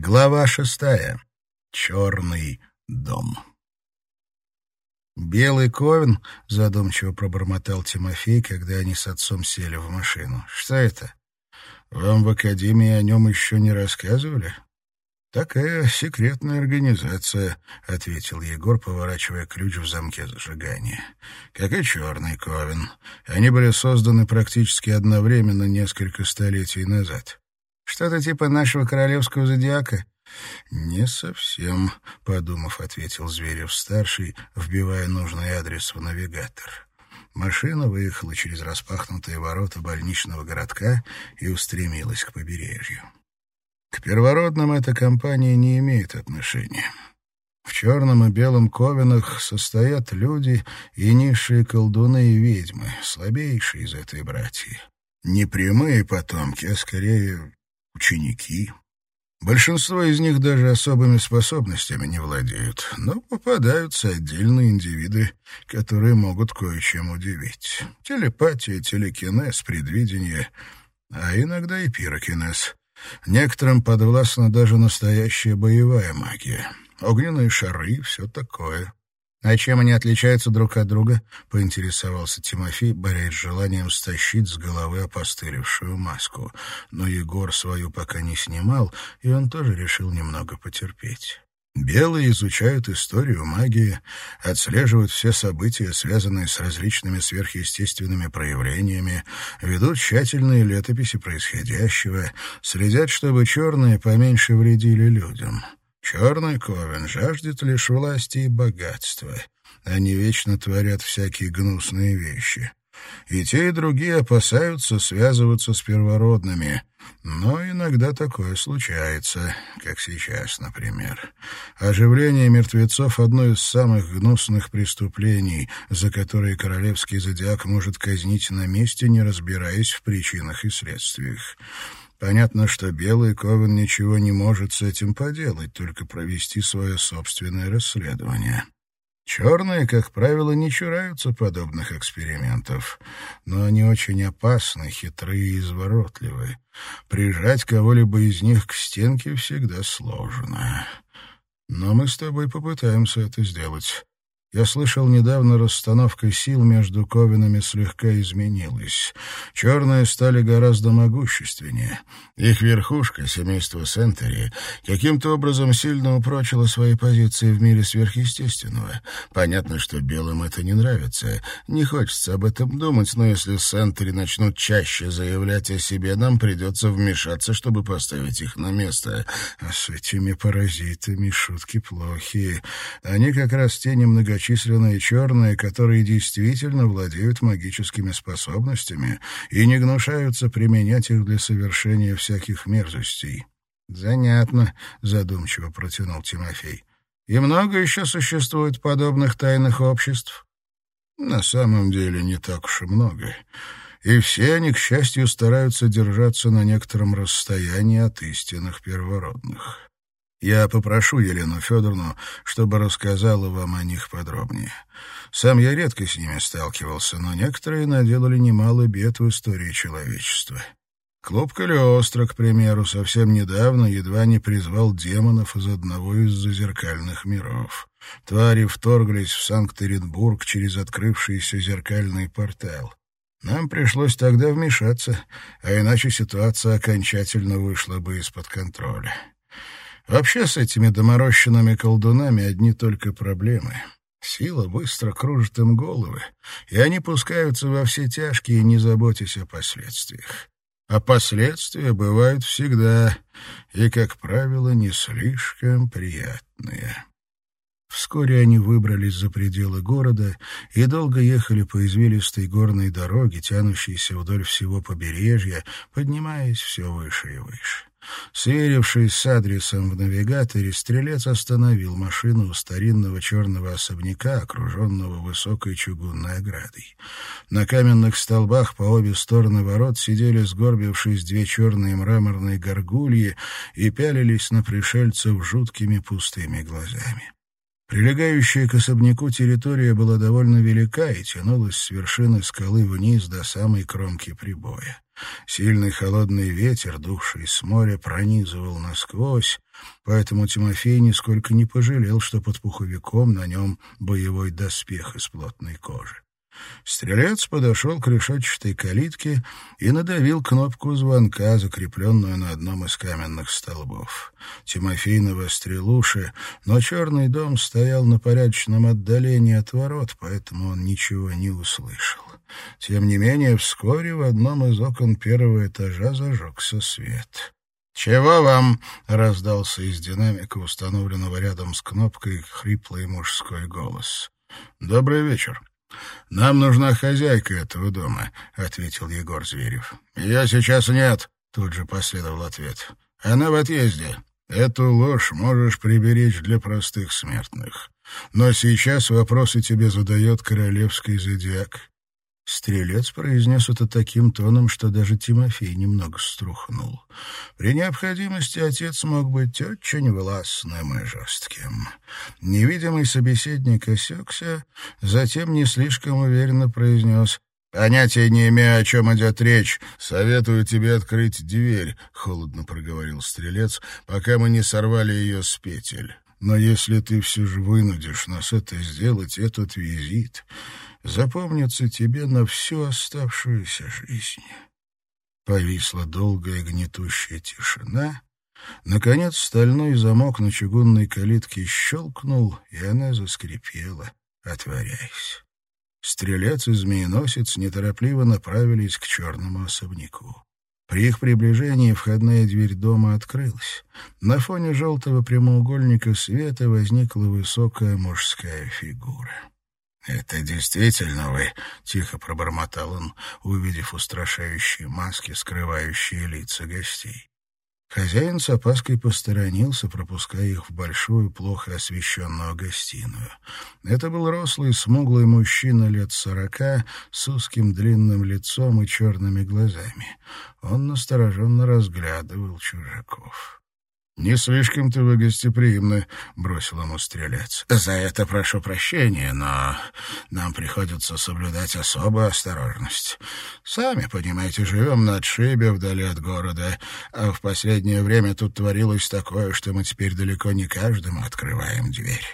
Глава шестая. Черный дом. «Белый ковен?» — задумчиво пробормотал Тимофей, когда они с отцом сели в машину. «Что это? Вам в академии о нем еще не рассказывали?» «Такая секретная организация», — ответил Егор, поворачивая ключ в замке зажигания. «Как и черный ковен. Они были созданы практически одновременно несколько столетий назад». «Что-то типа нашего королевского зодиака?» «Не совсем», — подумав, ответил Зверев-старший, вбивая нужный адрес в навигатор. Машина выехала через распахнутые ворота больничного городка и устремилась к побережью. К первородным эта компания не имеет отношения. В черном и белом ковенах состоят люди и низшие колдуны и ведьмы, слабейшие из этой братьи. Не прямые потомки, а скорее ученики. Большинство из них даже особыми способностями не владеют, но попадаются отдельные индивиды, которые могут кое-чем удивить. Телепатия, телекинез, предвидение, а иногда и пирокинез. Некоторым подвластна даже настоящая боевая магия. Огненные шары все такое. «А чем они отличаются друг от друга?» — поинтересовался Тимофей, борясь с желанием стащить с головы опостылевшую маску. Но Егор свою пока не снимал, и он тоже решил немного потерпеть. Белые изучают историю магии, отслеживают все события, связанные с различными сверхъестественными проявлениями, ведут тщательные летописи происходящего, следят, чтобы черные поменьше вредили людям. Черный ковен жаждет лишь власти и богатства. Они вечно творят всякие гнусные вещи. И те, и другие опасаются связываться с первородными. Но иногда такое случается, как сейчас, например. Оживление мертвецов — одно из самых гнусных преступлений, за которые королевский зодиак может казнить на месте, не разбираясь в причинах и следствиях. Понятно, что Белый Ковен ничего не может с этим поделать, только провести свое собственное расследование. Черные, как правило, не чураются подобных экспериментов, но они очень опасны, хитрые и изворотливы. Прижать кого-либо из них к стенке всегда сложно. Но мы с тобой попытаемся это сделать. Я слышал, недавно расстановка сил между ковинами слегка изменилась. Черные стали гораздо могущественнее. Их верхушка, семейство Сентери, каким-то образом сильно упрочила свои позиции в мире сверхъестественного. Понятно, что белым это не нравится. Не хочется об этом думать, но если Сентери начнут чаще заявлять о себе, нам придется вмешаться, чтобы поставить их на место. А с этими паразитами шутки плохие. Они как раз те немного многочисленные черные, которые действительно владеют магическими способностями и не гнушаются применять их для совершения всяких мерзостей. «Занятно», — задумчиво протянул Тимофей. «И много еще существует подобных тайных обществ?» «На самом деле не так уж и много. И все они, к счастью, стараются держаться на некотором расстоянии от истинных первородных». Я попрошу Елену Федоровну, чтобы рассказала вам о них подробнее. Сам я редко с ними сталкивался, но некоторые наделали немало бед в истории человечества. Клуб Калиостро, к примеру, совсем недавно едва не призвал демонов из одного из зазеркальных миров. Твари вторглись в Санкт-Петербург через открывшийся зеркальный портал. Нам пришлось тогда вмешаться, а иначе ситуация окончательно вышла бы из-под контроля. Вообще с этими доморощенными колдунами одни только проблемы. Сила быстро кружит им головы, и они пускаются во все тяжкие, не заботясь о последствиях. А последствия бывают всегда и, как правило, не слишком приятные. Вскоре они выбрались за пределы города и долго ехали по извилистой горной дороге, тянущейся вдоль всего побережья, поднимаясь все выше и выше. Сверившись с адресом в навигаторе, стрелец остановил машину у старинного черного особняка, окруженного высокой чугунной оградой. На каменных столбах по обе стороны ворот сидели, сгорбившись, две черные мраморные горгульи и пялились на пришельцев жуткими пустыми глазами. Прилегающая к особняку территория была довольно велика и тянулась с вершины скалы вниз до самой кромки прибоя. Сильный холодный ветер, дувший с моря, пронизывал насквозь, поэтому Тимофей нисколько не пожалел, что под пуховиком на нем боевой доспех из плотной кожи. Стрелец подошел к решетчатой калитке и надавил кнопку звонка, закрепленную на одном из каменных столбов. Тимофей навострил уши, но черный дом стоял на порядочном отдалении от ворот, поэтому он ничего не услышал. Тем не менее, вскоре в одном из окон первого этажа зажегся свет. «Чего вам?» — раздался из динамика, установленного рядом с кнопкой, хриплый мужской голос. «Добрый вечер. «Нам нужна хозяйка этого дома», — ответил Егор Зверев. «Ее сейчас нет», — тут же последовал ответ. «Она в отъезде. Эту ложь можешь приберечь для простых смертных. Но сейчас вопросы тебе задает королевский зодиак. Стрелец произнес это таким тоном, что даже Тимофей немного струхнул. При необходимости отец мог быть очень властным и жестким. Невидимый собеседник осекся, затем не слишком уверенно произнес «Понятия не имею, о чем идет речь. Советую тебе открыть дверь», — холодно проговорил стрелец, «пока мы не сорвали ее с петель. Но если ты все же вынудишь нас это сделать, этот визит запомнится тебе на всю оставшуюся жизнь. Повисла долгая гнетущая тишина. Наконец стальной замок на чугунной калитке щелкнул, и она заскрипела, отворяясь. Стрелец и змееносец неторопливо направились к черному особняку. При их приближении входная дверь дома открылась. На фоне желтого прямоугольника света возникла высокая мужская фигура. «Это действительно вы?» — тихо пробормотал он, увидев устрашающие маски, скрывающие лица гостей. Хозяин с опаской посторонился, пропуская их в большую, плохо освещенную гостиную. Это был рослый, смуглый мужчина лет сорока с узким длинным лицом и черными глазами. Он настороженно разглядывал чужаков. «Не слишком-то вы гостеприимны», — бросил ему стрелец. «За это прошу прощения, но нам приходится соблюдать особую осторожность. Сами, понимаете, живем на отшибе вдали от города, а в последнее время тут творилось такое, что мы теперь далеко не каждому открываем дверь».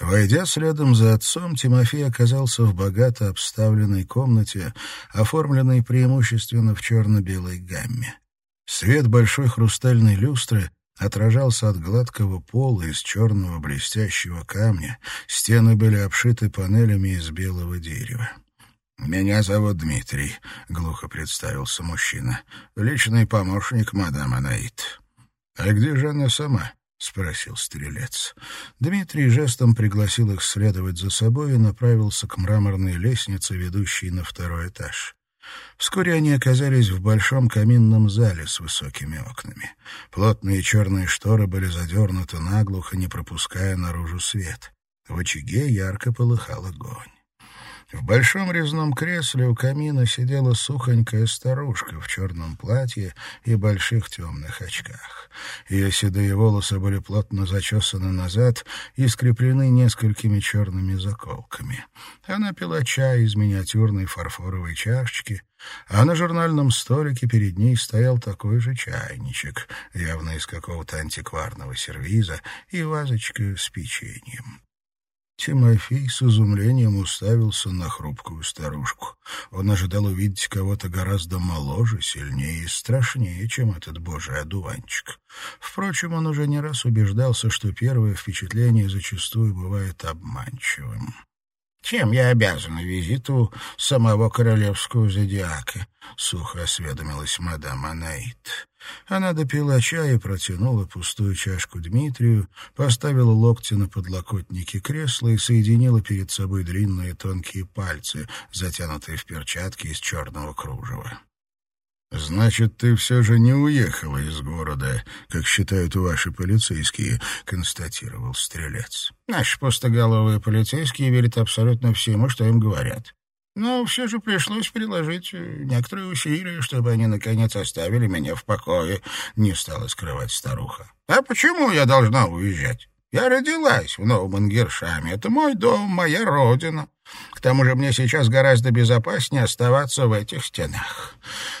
Войдя следом за отцом, Тимофей оказался в богато обставленной комнате, оформленной преимущественно в черно-белой гамме. Свет большой хрустальной люстры отражался от гладкого пола из черного блестящего камня, стены были обшиты панелями из белого дерева. «Меня зовут Дмитрий», — глухо представился мужчина. «Личный помощник мадам Анаит». «А где же она сама?» — спросил стрелец. Дмитрий жестом пригласил их следовать за собой и направился к мраморной лестнице, ведущей на второй этаж. Вскоре они оказались в большом каминном зале с высокими окнами. Плотные черные шторы были задернуты наглухо, не пропуская наружу свет. В очаге ярко полыхал огонь. В большом резном кресле у камина сидела сухонькая старушка в черном платье и больших темных очках. Ее седые волосы были плотно зачесаны назад и скреплены несколькими черными заколками. Она пила чай из миниатюрной фарфоровой чашечки, а на журнальном столике перед ней стоял такой же чайничек, явно из какого-то антикварного сервиза, и вазочка с печеньем. Тимофей с изумлением уставился на хрупкую старушку. Он ожидал увидеть кого-то гораздо моложе, сильнее и страшнее, чем этот божий одуванчик. Впрочем, он уже не раз убеждался, что первое впечатление зачастую бывает обманчивым. «Чем я обязана визиту самого королевского зодиака?» — сухо осведомилась мадам Анаит. Она допила чай и протянула пустую чашку Дмитрию, поставила локти на подлокотники кресла и соединила перед собой длинные тонкие пальцы, затянутые в перчатки из черного кружева. «Значит, ты все же не уехала из города, как считают ваши полицейские», — констатировал стрелец. «Наши пустоголовые полицейские верят абсолютно всему, что им говорят. Но все же пришлось приложить э, некоторые усилия, чтобы они, наконец, оставили меня в покое», — не стала скрывать старуха. «А почему я должна уезжать? Я родилась в Новом Ингершаме. Это мой дом, моя родина. К тому же мне сейчас гораздо безопаснее оставаться в этих стенах.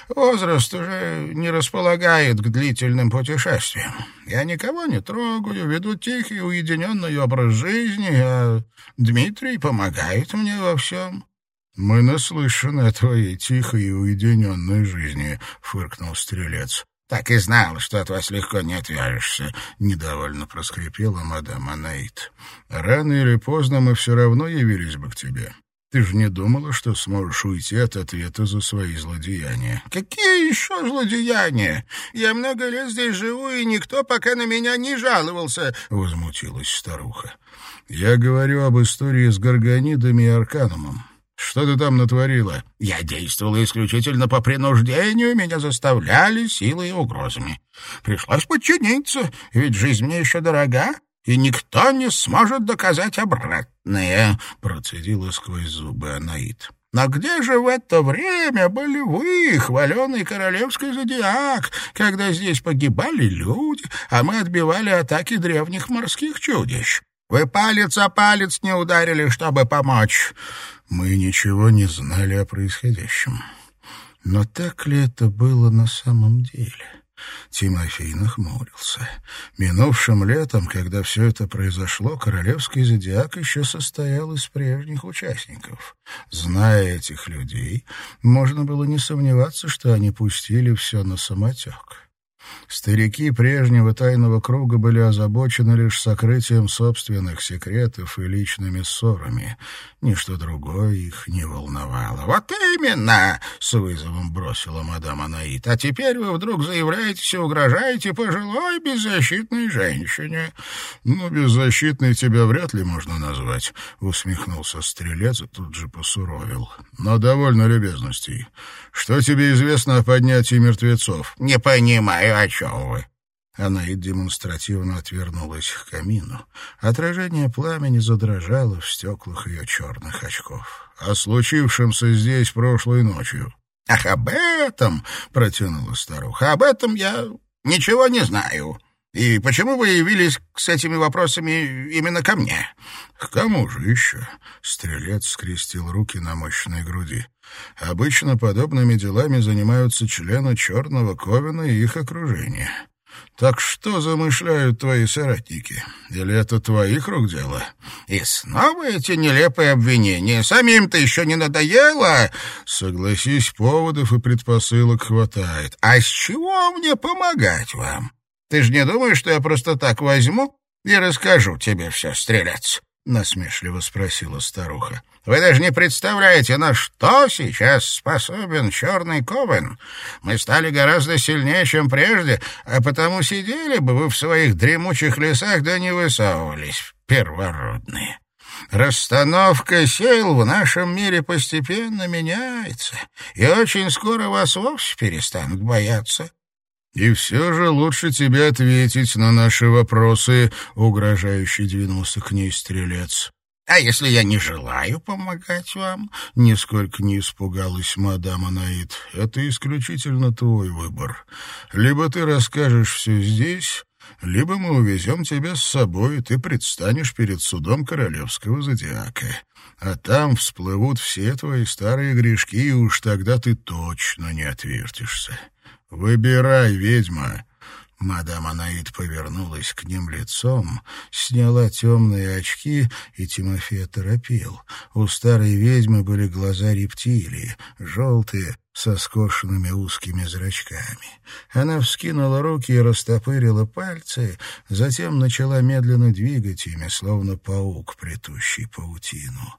Возраст уже не располагает к длительным путешествиям. Я никого не трогаю, веду тихий, уединенный образ жизни, а Дмитрий помогает мне во всем. — Мы наслышаны о твоей тихой и уединенной жизни, — фыркнул стрелец. «Так и знал, что от вас легко не отвяжешься», — недовольно проскрипела мадам Анаит. «Рано или поздно мы все равно явились бы к тебе. Ты же не думала, что сможешь уйти от ответа за свои злодеяния?» «Какие еще злодеяния? Я много лет здесь живу, и никто пока на меня не жаловался», — возмутилась старуха. «Я говорю об истории с Гаргонидами и Арканумом. Что ты там натворила? Я действовала исключительно по принуждению, меня заставляли силой и угрозами. Пришлось подчиниться, ведь жизнь мне еще дорога, и никто не сможет доказать обратное, — процедила сквозь зубы Анаит. Но где же в это время были вы, хваленый королевский зодиак, когда здесь погибали люди, а мы отбивали атаки древних морских чудищ? Вы палец о палец не ударили, чтобы помочь. Мы ничего не знали о происходящем. Но так ли это было на самом деле? Тимофей нахмурился. Минувшим летом, когда все это произошло, королевский зодиак еще состоял из прежних участников. Зная этих людей, можно было не сомневаться, что они пустили все на самотек. Старики прежнего тайного круга были озабочены лишь сокрытием собственных секретов и личными ссорами. Ничто другое их не волновало. «Вот именно!» — с вызовом бросила мадам Анаит. «А теперь вы вдруг заявляетесь и угрожаете пожилой беззащитной женщине». «Ну, беззащитной тебя вряд ли можно назвать», — усмехнулся стрелец и тут же посуровил. «Но довольно любезностей. Что тебе известно о поднятии мертвецов?» «Не понимаю, о чем вы?» Она и демонстративно отвернулась к камину. Отражение пламени задрожало в стеклах ее черных очков. «О случившемся здесь прошлой ночью». «Ах, об этом!» — протянула старуха. «Об этом я ничего не знаю. И почему вы явились с этими вопросами именно ко мне?» «К кому же еще?» — стрелец скрестил руки на мощной груди. «Обычно подобными делами занимаются члены Черного Ковена и их окружение». Так что замышляют твои соратники? Или это твоих рук дело? И снова эти нелепые обвинения. Самим-то еще не надоело? Согласись, поводов и предпосылок хватает. А с чего мне помогать вам? Ты же не думаешь, что я просто так возьму и расскажу тебе все, стрелец? — насмешливо спросила старуха. «Вы даже не представляете, на что сейчас способен черный ковен. Мы стали гораздо сильнее, чем прежде, а потому сидели бы вы в своих дремучих лесах, да не высовывались, первородные». Расстановка сил в нашем мире постепенно меняется, и очень скоро вас вовсе перестанут бояться. «И все же лучше тебе ответить на наши вопросы», — угрожающе двинулся к ней стрелец. «А если я не желаю помогать вам?» — нисколько не испугалась мадам Анаит. «Это исключительно твой выбор. Либо ты расскажешь все здесь, либо мы увезем тебя с собой, и ты предстанешь перед судом королевского зодиака. А там всплывут все твои старые грешки, и уж тогда ты точно не отвертишься. «Выбирай, ведьма!» Мадам Анаид повернулась к ним лицом, сняла темные очки, и Тимофей торопил. У старой ведьмы были глаза рептилии, желтые, со скошенными узкими зрачками. Она вскинула руки и растопырила пальцы, затем начала медленно двигать ими, словно паук, плетущий паутину.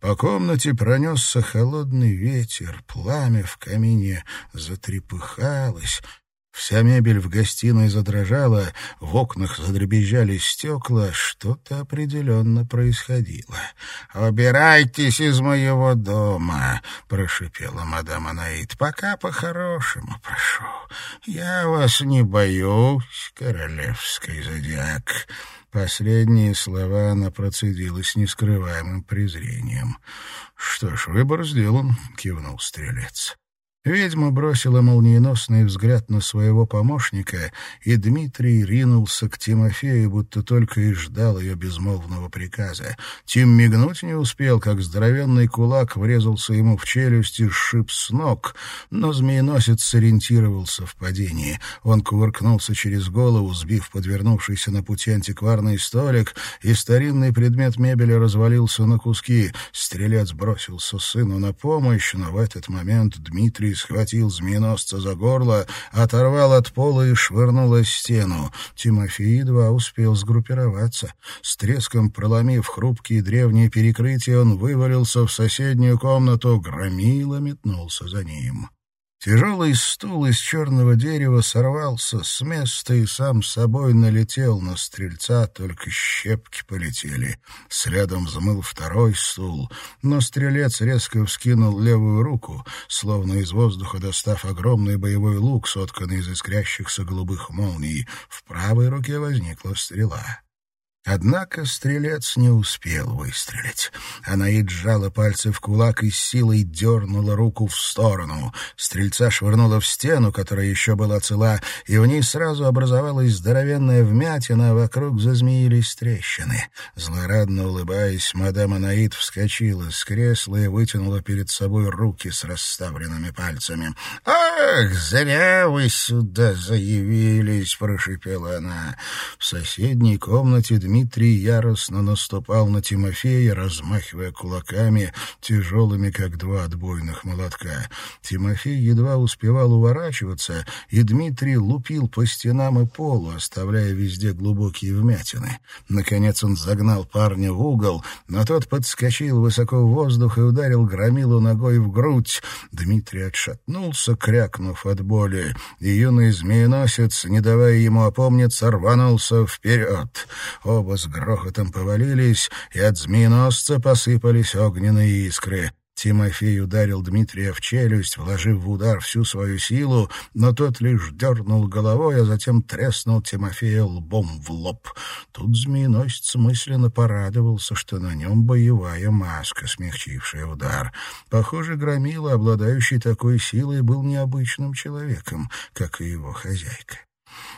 По комнате пронесся холодный ветер, пламя в камине затрепыхалось, Вся мебель в гостиной задрожала, в окнах задребезжали стекла, что-то определенно происходило. «Убирайтесь из моего дома!» — прошипела мадам Анаит. «Пока по-хорошему прошу. Я вас не боюсь, королевский зодиак». Последние слова она процедила с нескрываемым презрением. «Что ж, выбор сделан», — кивнул стрелец. Ведьма бросила молниеносный взгляд на своего помощника, и Дмитрий ринулся к Тимофею, будто только и ждал ее безмолвного приказа. Тим мигнуть не успел, как здоровенный кулак врезался ему в челюсть и сшиб с ног, но змееносец сориентировался в падении. Он кувыркнулся через голову, сбив подвернувшийся на пути антикварный столик, и старинный предмет мебели развалился на куски. Стрелец бросился сыну на помощь, но в этот момент Дмитрий Дмитрий схватил змееносца за горло, оторвал от пола и швырнул о стену. Тимофей едва успел сгруппироваться. С треском проломив хрупкие древние перекрытия, он вывалился в соседнюю комнату, громило метнулся за ним. Тяжелый стул из черного дерева сорвался с места и сам собой налетел на стрельца, только щепки полетели. Следом взмыл второй стул, но стрелец резко вскинул левую руку, словно из воздуха достав огромный боевой лук, сотканный из искрящихся голубых молний. В правой руке возникла стрела. Однако стрелец не успел выстрелить. Анаид сжала пальцы в кулак и силой дернула руку в сторону. Стрельца швырнула в стену, которая еще была цела, и в ней сразу образовалась здоровенная вмятина, а вокруг зазмеились трещины. Злорадно улыбаясь, мадам Анаид вскочила с кресла и вытянула перед собой руки с расставленными пальцами. «Ах, зря вы сюда заявились!» — прошипела она. В соседней комнате Дмитрий яростно наступал на Тимофея, размахивая кулаками, тяжелыми, как два отбойных молотка. Тимофей едва успевал уворачиваться, и Дмитрий лупил по стенам и полу, оставляя везде глубокие вмятины. Наконец он загнал парня в угол, но тот подскочил высоко в воздух и ударил громилу ногой в грудь. Дмитрий отшатнулся, крякнув от боли, и юный змееносец, не давая ему опомниться, рванулся вперед. Оба с грохотом повалились, и от змееносца посыпались огненные искры. Тимофей ударил Дмитрия в челюсть, вложив в удар всю свою силу, но тот лишь дернул головой, а затем треснул Тимофея лбом в лоб. Тут змееносец мысленно порадовался, что на нем боевая маска, смягчившая удар. Похоже, Громила, обладающий такой силой, был необычным человеком, как и его хозяйка.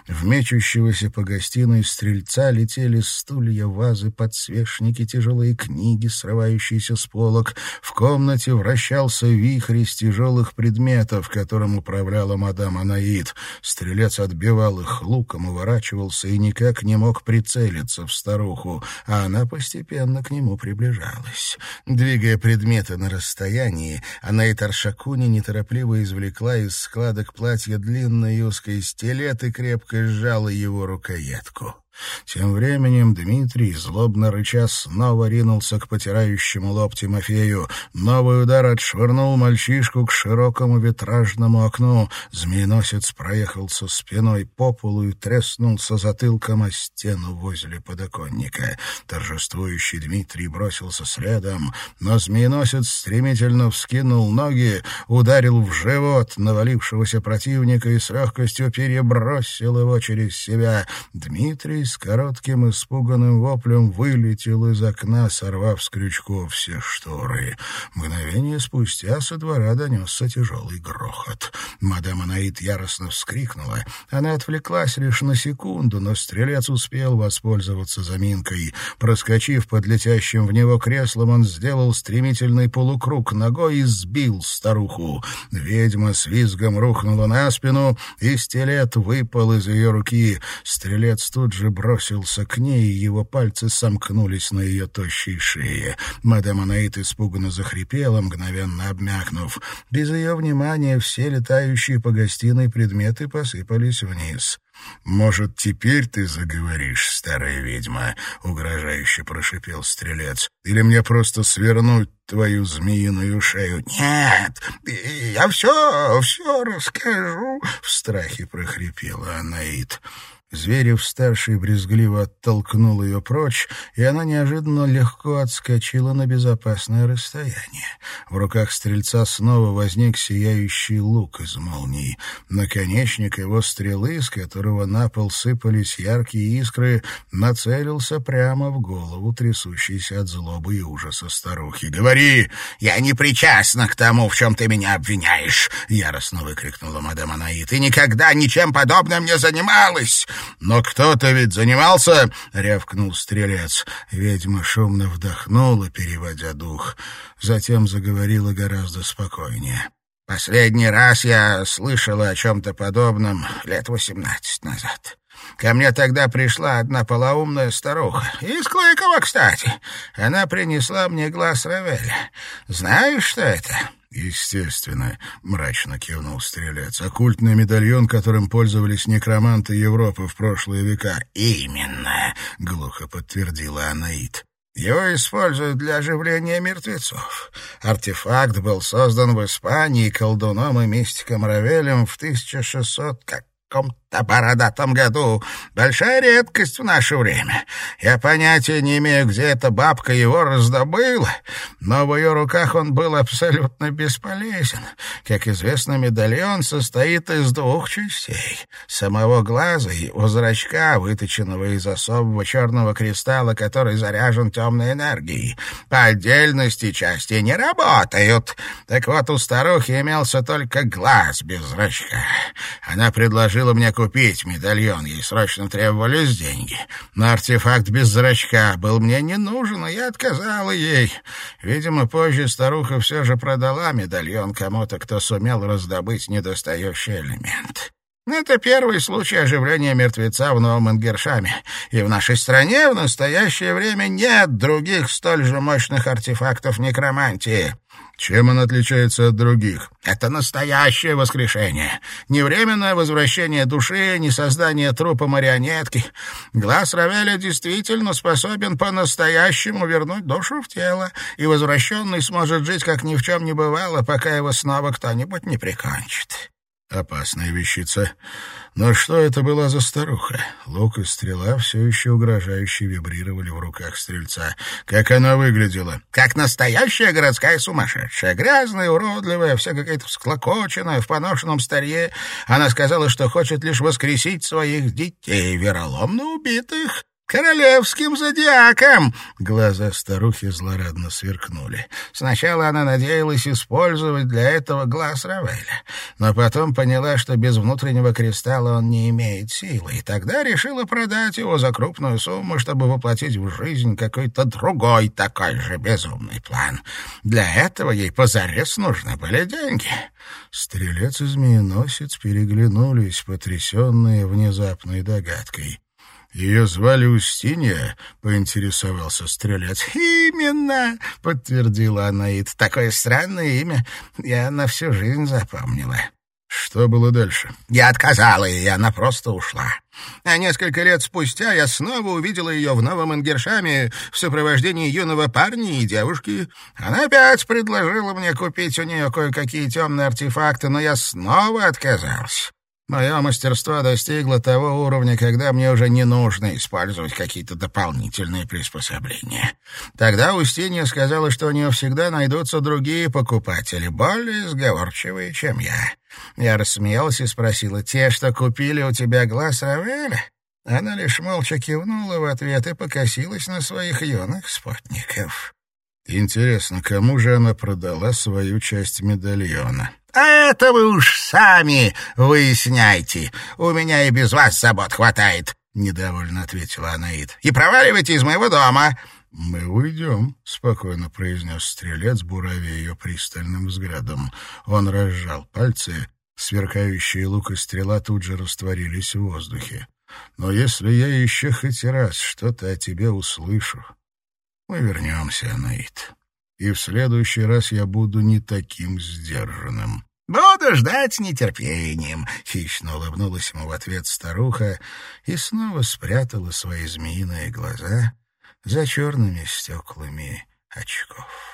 В мечущегося по гостиной стрельца летели стулья, вазы, подсвечники, тяжелые книги, срывающиеся с полок. В комнате вращался вихрь из тяжелых предметов, которым управляла мадам Анаид. Стрелец отбивал их луком, уворачивался и никак не мог прицелиться в старуху, а она постепенно к нему приближалась. Двигая предметы на расстоянии, Анаид Аршакуни неторопливо извлекла из складок платья длинный и узкий стилет и крепко сжала его рукоятку. Тем временем Дмитрий, злобно рыча, снова ринулся к потирающему лоб Тимофею. Новый удар отшвырнул мальчишку к широкому витражному окну. Змееносец проехался спиной по полу и треснулся затылком о стену возле подоконника. Торжествующий Дмитрий бросился следом, но змееносец стремительно вскинул ноги, ударил в живот навалившегося противника и с легкостью перебросил его через себя. Дмитрий с коротким испуганным воплем вылетел из окна, сорвав с крючков все шторы. Мгновение спустя со двора донесся тяжелый грохот. Мадам Анаит яростно вскрикнула. Она отвлеклась лишь на секунду, но стрелец успел воспользоваться заминкой. Проскочив под летящим в него креслом, он сделал стремительный полукруг ногой и сбил старуху. Ведьма с визгом рухнула на спину, и стилет выпал из ее руки. Стрелец тут же бросился к ней, и его пальцы сомкнулись на ее тощей шее. Мадам Анаит испуганно захрипела, мгновенно обмякнув. Без ее внимания все летающие по гостиной предметы посыпались вниз. «Может, теперь ты заговоришь, старая ведьма?» — угрожающе прошипел стрелец. «Или мне просто свернуть твою змеиную шею?» «Нет, я все, все расскажу!» — в страхе прохрипела Анаит. Зверев-старший брезгливо оттолкнул ее прочь, и она неожиданно легко отскочила на безопасное расстояние. В руках стрельца снова возник сияющий лук из молний. Наконечник его стрелы, с которого на пол сыпались яркие искры, нацелился прямо в голову трясущейся от злобы и ужаса старухи. «Говори! Я не причастна к тому, в чем ты меня обвиняешь!» — яростно выкрикнула мадам Анаит. «Ты никогда ничем подобным не занималась!» «Но кто-то ведь занимался!» — рявкнул стрелец. Ведьма шумно вдохнула, переводя дух. Затем заговорила гораздо спокойнее. «Последний раз я слышала о чем-то подобном лет восемнадцать назад. Ко мне тогда пришла одна полоумная старуха. Из Клыкова, кстати. Она принесла мне глаз Равеля. Знаешь, что это?» «Естественно», — мрачно кивнул стрелец. «Оккультный медальон, которым пользовались некроманты Европы в прошлые века». «Именно», — глухо подтвердила Анаит. «Его используют для оживления мертвецов. Артефакт был создан в Испании колдуном и мистиком Равелем в 1600... как каком-то бородатом году. Большая редкость в наше время. Я понятия не имею, где эта бабка его раздобыла, но в ее руках он был абсолютно бесполезен. Как известно, медальон состоит из двух частей. Самого глаза и его зрачка, выточенного из особого черного кристалла, который заряжен темной энергией. По отдельности части не работают. Так вот, у старухи имелся только глаз без зрачка. Она предложила мне купить медальон, ей срочно требовались деньги. Но артефакт без зрачка был мне не нужен, и я отказала ей. Видимо, позже старуха все же продала медальон кому-то, кто сумел раздобыть недостающий элемент. Это первый случай оживления мертвеца в Новом Ингершаме, и в нашей стране в настоящее время нет других столь же мощных артефактов некромантии. Чем он отличается от других? Это настоящее воскрешение. Не временное возвращение души, не создание трупа марионетки. Глаз Равеля действительно способен по-настоящему вернуть душу в тело, и возвращенный сможет жить, как ни в чем не бывало, пока его снова кто-нибудь не прикончит. Опасная вещица. Но что это была за старуха? Лук и стрела все еще угрожающе вибрировали в руках стрельца. Как она выглядела? Как настоящая городская сумасшедшая. Грязная, уродливая, вся какая-то всклокоченная, в поношенном старье. Она сказала, что хочет лишь воскресить своих детей, вероломно убитых королевским зодиаком!» Глаза старухи злорадно сверкнули. Сначала она надеялась использовать для этого глаз Равеля, но потом поняла, что без внутреннего кристалла он не имеет силы, и тогда решила продать его за крупную сумму, чтобы воплотить в жизнь какой-то другой такой же безумный план. Для этого ей позарез нужны были деньги. Стрелец и змееносец переглянулись, потрясенные внезапной догадкой. «Ее звали Устинья?» — поинтересовался стрелец. «Именно!» — подтвердила Анаит. «Такое странное имя я на всю жизнь запомнила». Что было дальше? Я отказала и она просто ушла. А несколько лет спустя я снова увидела ее в Новом Ингершаме в сопровождении юного парня и девушки. Она опять предложила мне купить у нее кое-какие темные артефакты, но я снова отказалась. Мое мастерство достигло того уровня, когда мне уже не нужно использовать какие-то дополнительные приспособления. Тогда Устинья сказала, что у нее всегда найдутся другие покупатели, более сговорчивые, чем я. Я рассмеялась и спросила, «Те, что купили у тебя глаз Равеля?» Она лишь молча кивнула в ответ и покосилась на своих юных спутников. Интересно, кому же она продала свою часть медальона? А это вы уж сами выясняйте. У меня и без вас забот хватает, — недовольно ответила Анаид. И проваливайте из моего дома. «Мы уйдем», — спокойно произнес стрелец, буравя ее пристальным взглядом. Он разжал пальцы, сверкающие лук и стрела тут же растворились в воздухе. «Но если я еще хоть раз что-то о тебе услышу, мы вернемся, Анаит» и в следующий раз я буду не таким сдержанным. «Буду ждать с нетерпением», — хищно улыбнулась ему в ответ старуха и снова спрятала свои змеиные глаза за черными стеклами очков.